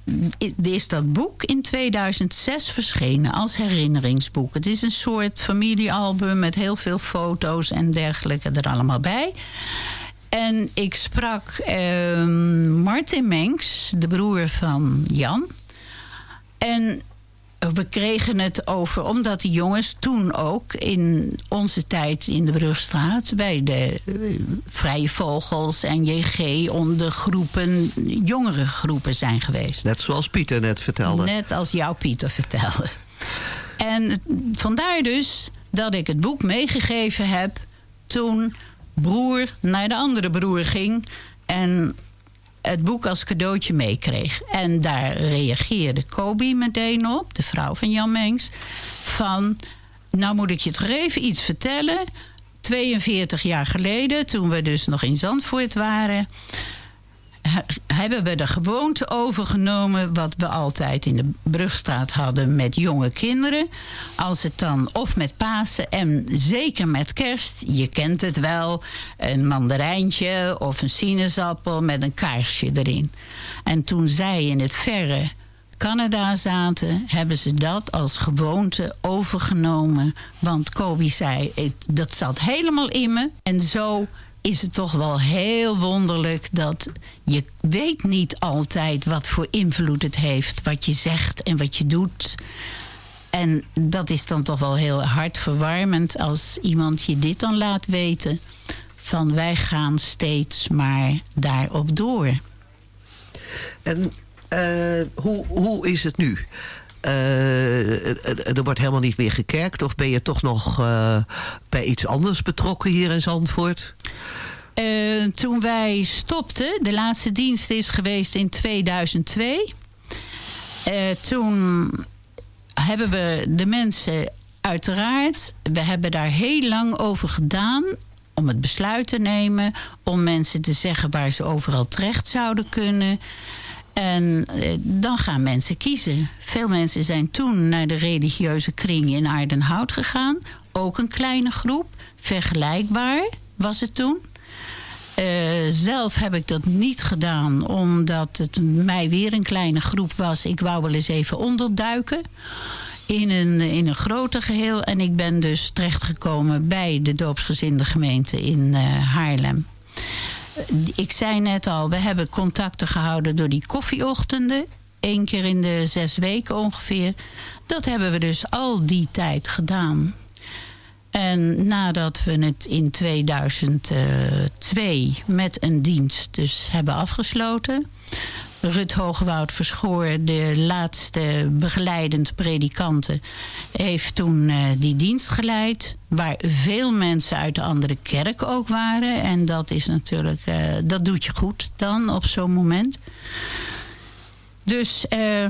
is dat boek in 2006 verschenen als herinneringsboek. Het is een soort familiealbum met heel veel foto's en dergelijke er allemaal bij. En ik sprak eh, Martin Menks, de broer van Jan. En we kregen het over, omdat die jongens toen ook in onze tijd in de Brugstraat bij de eh, Vrije Vogels en JG onder groepen, jongere groepen zijn geweest. Net zoals Pieter net vertelde. Net als jouw Pieter vertelde. En vandaar dus dat ik het boek meegegeven heb toen broer naar de andere broer ging en het boek als cadeautje meekreeg. En daar reageerde Kobi meteen op, de vrouw van Jan Mengs, van nou moet ik je toch even iets vertellen. 42 jaar geleden, toen we dus nog in Zandvoort waren, hebben we de gewoonte overgenomen wat we altijd in de Brugstraat hadden met jonge kinderen. Als het dan, of met Pasen en zeker met kerst, je kent het wel, een mandarijntje of een sinaasappel met een kaarsje erin. En toen zij in het verre Canada zaten, hebben ze dat als gewoonte overgenomen. Want Kobe zei, dat zat helemaal in me. En zo is het toch wel heel wonderlijk dat je weet niet altijd wat voor invloed het heeft. Wat je zegt en wat je doet. En dat is dan toch wel heel hartverwarmend als iemand je dit dan laat weten. Van wij gaan steeds maar daarop door. En uh, hoe, hoe is het nu? Uh, er wordt helemaal niet meer gekerkt? Of ben je toch nog uh, bij iets anders betrokken hier in Zandvoort? Uh, toen wij stopten, de laatste dienst is geweest in 2002. toen hebben we de mensen uiteraard... we hebben daar heel lang over gedaan om het besluit te nemen... om mensen te zeggen waar ze overal terecht zouden kunnen... En eh, dan gaan mensen kiezen. Veel mensen zijn toen naar de religieuze kring in Aardenhout gegaan. Ook een kleine groep. Vergelijkbaar was het toen. Uh, zelf heb ik dat niet gedaan, omdat het mij weer een kleine groep was. Ik wou wel eens even onderduiken in een, in een groter geheel. En ik ben dus terechtgekomen bij de doopsgezinde gemeente in uh, Haarlem ik zei net al, we hebben contacten gehouden door die koffieochtenden. Eén keer in de zes weken ongeveer. Dat hebben we dus al die tijd gedaan. En nadat we het in 2002 met een dienst dus hebben afgesloten... Rut Hogewoud Verschoor, de laatste begeleidend predikante... heeft toen uh, die dienst geleid. Waar veel mensen uit de andere kerk ook waren. En dat is natuurlijk... Uh, dat doet je goed dan op zo'n moment. Dus... Uh,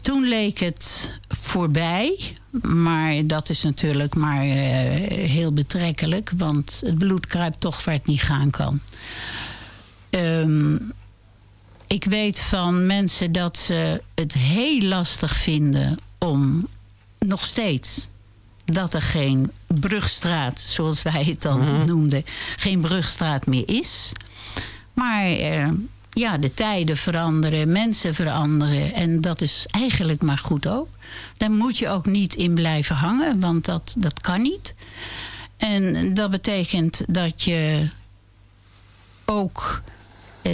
toen leek het voorbij. Maar dat is natuurlijk maar heel betrekkelijk. Want het bloed kruipt toch waar het niet gaan kan. Um, ik weet van mensen dat ze het heel lastig vinden om nog steeds dat er geen brugstraat, zoals wij het dan mm noemden, geen brugstraat meer is. Maar eh, ja, de tijden veranderen, mensen veranderen. En dat is eigenlijk maar goed ook. Daar moet je ook niet in blijven hangen, want dat, dat kan niet. En dat betekent dat je ook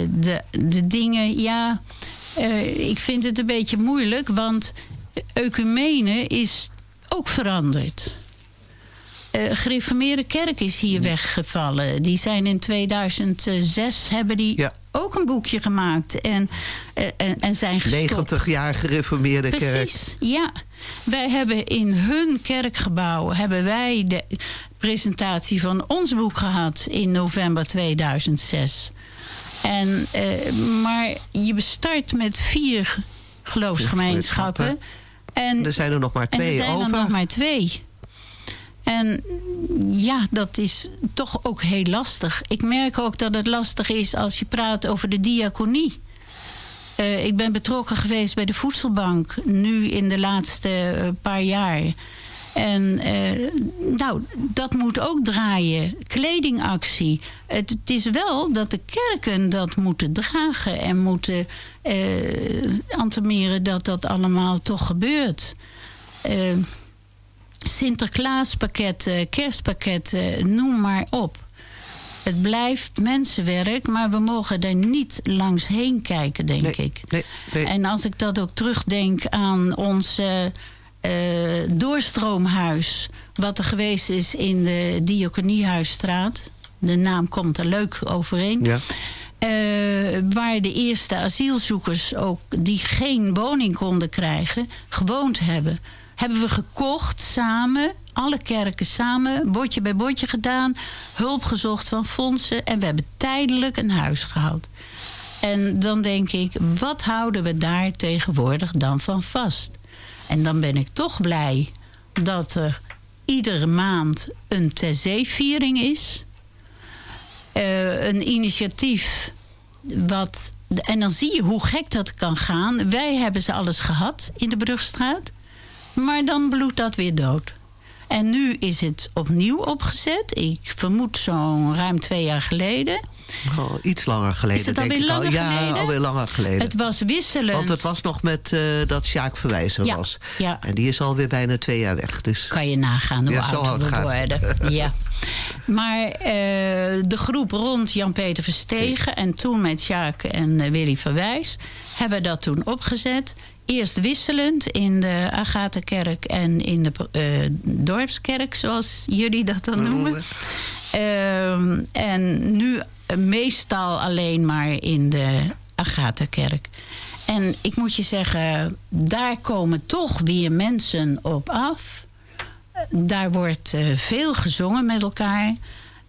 de, de dingen, ja, uh, ik vind het een beetje moeilijk, want ecumene is ook veranderd. Uh, gereformeerde kerk is hier weggevallen. Die zijn in 2006 hebben die ja. ook een boekje gemaakt en, uh, en, en zijn gestopt. 90 jaar gereformeerde Precies, kerk. Precies, ja. Wij hebben in hun kerkgebouw hebben wij de presentatie van ons boek gehad in november 2006. En, uh, maar je bestart met vier geloofsgemeenschappen. En er zijn er nog maar twee en er zijn over. er nog maar twee. En ja, dat is toch ook heel lastig. Ik merk ook dat het lastig is als je praat over de diaconie. Uh, ik ben betrokken geweest bij de voedselbank, nu in de laatste uh, paar jaar. En eh, nou, dat moet ook draaien. Kledingactie. Het, het, is wel dat de kerken dat moeten dragen en moeten antemeren dat dat allemaal toch gebeurt. Eh, Sinterklaaspakketten, kerstpakketten, noem maar op. Het blijft mensenwerk, maar we mogen er niet langs heen kijken, denk nee, ik. Nee, nee. En als ik dat ook terugdenk aan onze uh, doorstroomhuis... wat er geweest is in de Diakoniehuisstraat. De naam komt er leuk overeen. Ja. Uh, waar de eerste asielzoekers ook die geen woning konden krijgen, gewoond hebben. Hebben we gekocht samen alle kerken samen, bordje bij bordje gedaan, hulp gezocht van fondsen en we hebben tijdelijk een huis gehaald. En dan denk ik, wat houden we daar tegenwoordig dan van vast? En dan ben ik toch blij dat er iedere maand een Terzee-viering is. Eh, een initiatief wat. En dan zie je hoe gek dat kan gaan. Wij hebben ze alles gehad in de Brugstraat. Maar dan bloedt dat weer dood. En nu is het opnieuw opgezet. Ik vermoed zo'n ruim twee jaar geleden. Oh, iets langer geleden, Is het denk alweer ik al. langer Ja, geleden? alweer langer geleden. Het was wisselend. Want het was nog met eh, dat Sjaak Verwijzer Ja, was. ja. En die is alweer bijna twee jaar weg. Dus. Kan je nagaan hoe Ja, zo oud we gaat. worden. ja. Maar eh, de groep rond Jan-Peter Verstegen... en toen met Sjaak en eh, Willy Verwijs... hebben dat toen opgezet. Eerst wisselend in de Agatha-kerk en in de eh, dorpskerk... zoals jullie dat dan noemen. Ehm, en nu eh, meestal alleen maar in de Agatha-kerk. En ik moet je zeggen, daar komen toch weer mensen op af. Daar wordt eh, veel gezongen met elkaar.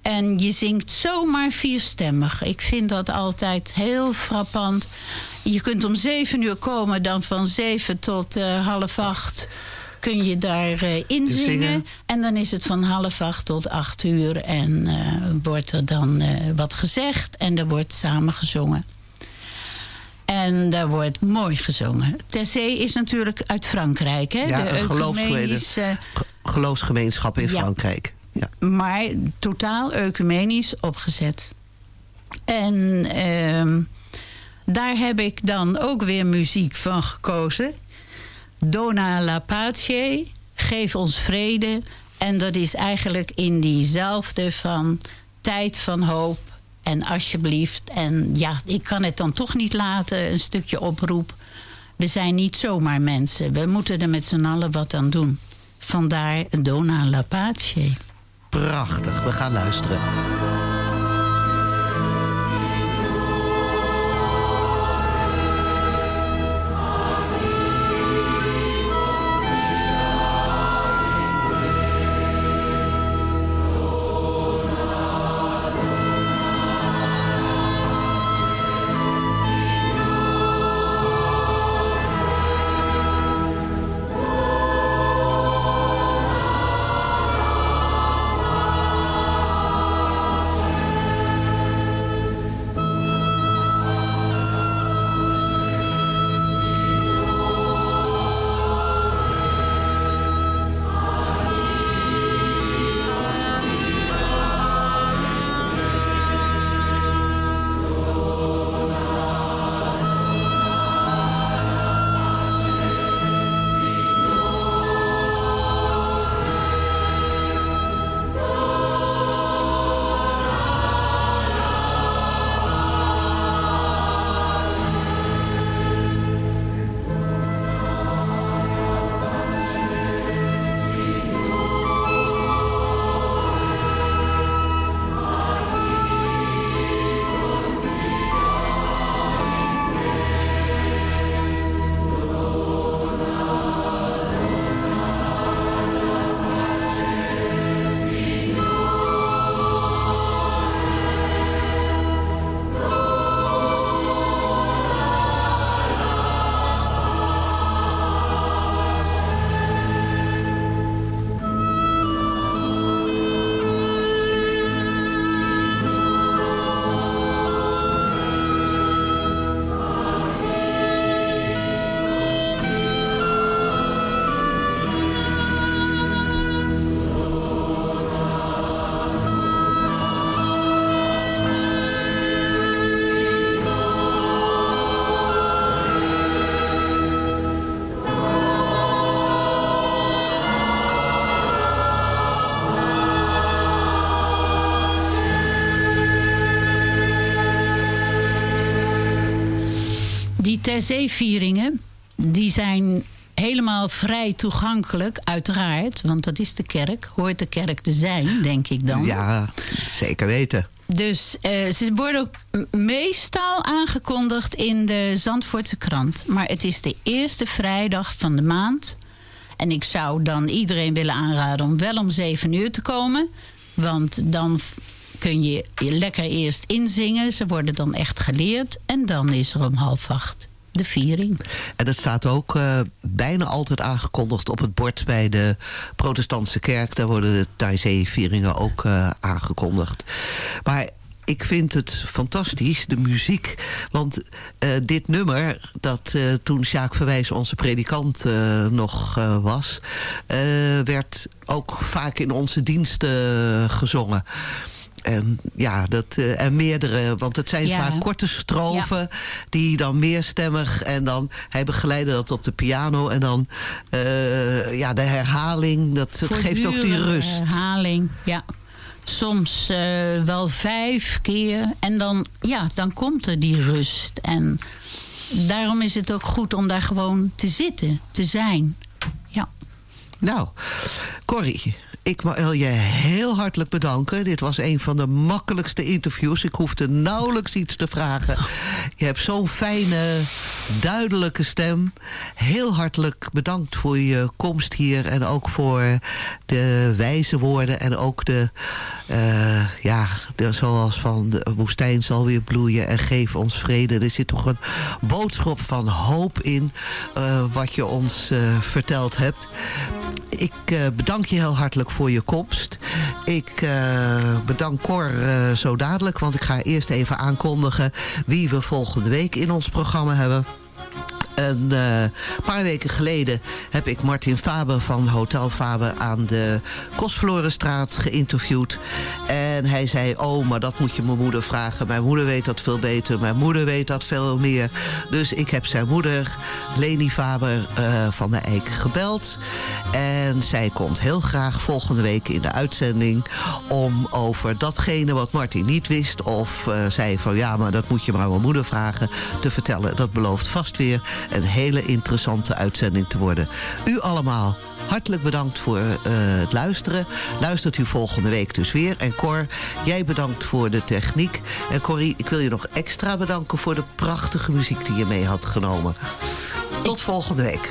En je zingt zomaar vierstemmig. Ik vind dat altijd heel frappant. Je kunt om zeven uur komen, dan van zeven tot eh, half acht kun je daar eh, in zingen. Zingen. En dan is het van half acht tot acht uur. En eh, wordt er dan wat gezegd en er wordt samen gezongen. En daar wordt mooi gezongen. Terzee is natuurlijk uit Frankrijk. Hè? Ja, de een geloofsgemeenschap in Ja. Frankrijk. Ja. maar totaal ecumenisch opgezet. En ehm, daar heb ik dan ook weer muziek van gekozen. Dona la pace, geef ons vrede. En dat is eigenlijk in diezelfde van tijd van hoop en alsjeblieft. En ja, ik kan het dan toch niet laten, een stukje oproep. We zijn niet zomaar mensen. We moeten er met z'n allen wat aan doen. Vandaar Dona la pace. Prachtig, we gaan luisteren. Terzeevieringen, die zijn helemaal vrij toegankelijk, uiteraard. Want dat is de kerk, hoort de kerk te zijn, denk ik dan. Ja, zeker weten. Dus eh, ze worden ook meestal aangekondigd in de Zandvoortse krant. Maar het is de eerste vrijdag van de maand. En ik zou dan iedereen willen aanraden om wel om 7 uur te komen. Want dan kun je je lekker eerst inzingen. Ze worden dan echt geleerd. En dan is er om half acht de viering. En dat staat ook eh, bijna altijd aangekondigd op het bord bij de protestantse kerk. Daar worden de Taizé-vieringen ook eh, aangekondigd. Maar ik vind het fantastisch, de muziek. Want eh, dit nummer, dat toen Sjaak Verwijs onze predikant nog was... werd ook vaak in onze diensten gezongen. En ja, dat, eh, en meerdere, want het zijn Ja. vaak korte strofen die dan meerstemmig en dan hij begeleidde dat op de piano en dan eh, ja, de herhaling, dat, geeft ook die rust. Herhaling, ja. Soms eh, wel vijf keer. En dan, ja, dan komt er die rust. En daarom is het ook goed om daar gewoon te zitten, te zijn. Ja. Nou, Corrie, ik wil je heel hartelijk bedanken. Dit was een van de makkelijkste interviews. Ik hoefde nauwelijks iets te vragen. Je hebt zo'n fijne, duidelijke stem. Heel hartelijk bedankt voor je komst hier. En ook voor de wijze woorden. En ook de, eh, ja, zoals van de woestijn zal weer bloeien. En geef ons vrede. Er zit toch een boodschap van hoop in. eh, wat je ons eh, verteld hebt. Ik bedank je heel hartelijk voor je komst. Ik eh, bedank Cor eh, zo dadelijk, want ik ga eerst even aankondigen wie we volgende week in ons programma hebben. Een eh, paar weken geleden heb ik Martin Faber van Hotel Faber aan de Kostverlorenstraat geïnterviewd. En hij zei, oh, maar dat moet je mijn moeder vragen. Mijn moeder weet dat veel beter. Mijn moeder weet dat veel meer. Dus ik heb zijn moeder, Leni Faber eh, van de Eik, gebeld. En zij komt heel graag volgende week in de uitzending... om over datgene wat Martin niet wist... of eh, zei van, ja, maar dat moet je maar mijn moeder vragen... te vertellen. Dat belooft vast weer een hele interessante uitzending te worden. U allemaal hartelijk bedankt voor eh, het luisteren. Luistert u volgende week dus weer. En Cor, jij bedankt voor de techniek. En Corrie, ik wil je nog extra bedanken voor de prachtige muziek die je mee had genomen. Tot volgende week.